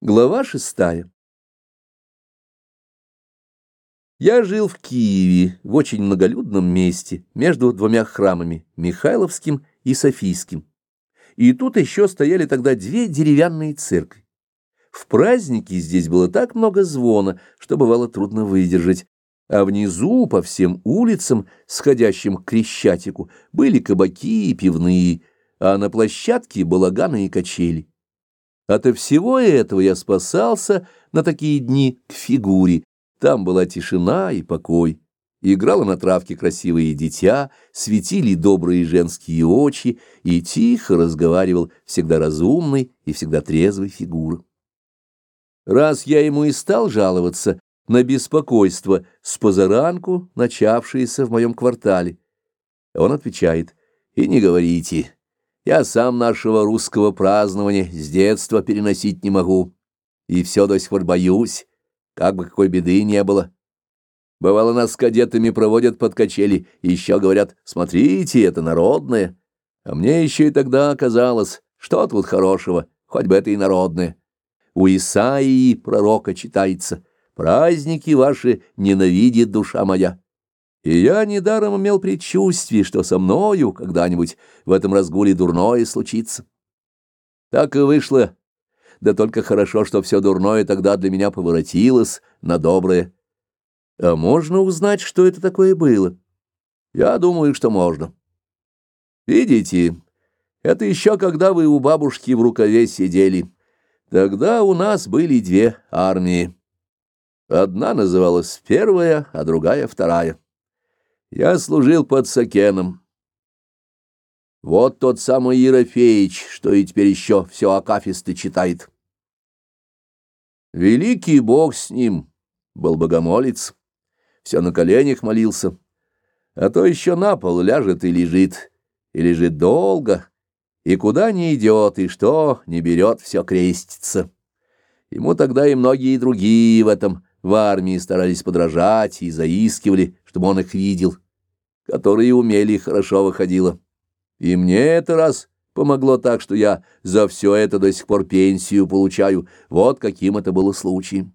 Глава шестая. Я жил в Киеве, в очень многолюдном месте, между двумя храмами, Михайловским и Софийским. И тут еще стояли тогда две деревянные церкви. В праздники здесь было так много звона, что бывало трудно выдержать, а внизу, по всем улицам, сходящим к Крещатику, были кабаки и пивные, а на площадке балаганы и качели. Ото всего этого я спасался на такие дни к фигуре. Там была тишина и покой. Играло на травке красивое дитя, светили добрые женские очи, и тихо разговаривал всегда разумный и всегда трезвый фигура. Раз я ему и стал жаловаться на беспокойство с позаранку, начавшееся в моем квартале, он отвечает, «И не говорите». Я сам нашего русского празднования с детства переносить не могу, и все до сих пор боюсь, как бы какой беды не было. Бывало, нас с кадетами проводят под качели, и еще говорят, смотрите, это народное. А мне еще и тогда казалось, что тут хорошего, хоть бы это и народное. У Исаии пророка читается, праздники ваши ненавидит душа моя. И я недаром имел предчувствие, что со мною когда-нибудь в этом разгуле дурное случится. Так и вышло, да только хорошо, что все дурное тогда для меня поворотилось на доброе. А можно узнать, что это такое было? Я думаю, что можно. Видите, это еще когда вы у бабушки в рукаве сидели. Тогда у нас были две армии. Одна называлась первая, а другая вторая. Я служил под Сакеном. Вот тот самый Ерофеич, что и теперь еще все акафисты читает. Великий бог с ним, был богомолец, все на коленях молился, а то еще на пол ляжет и лежит, и лежит долго, и куда не идет, и что не берет, все крестится. Ему тогда и многие другие в этом в армии старались подражать и заискивали, чтобы он их видел, которые умели хорошо выходило. И мне это раз помогло так, что я за все это до сих пор пенсию получаю. Вот каким это было случаем.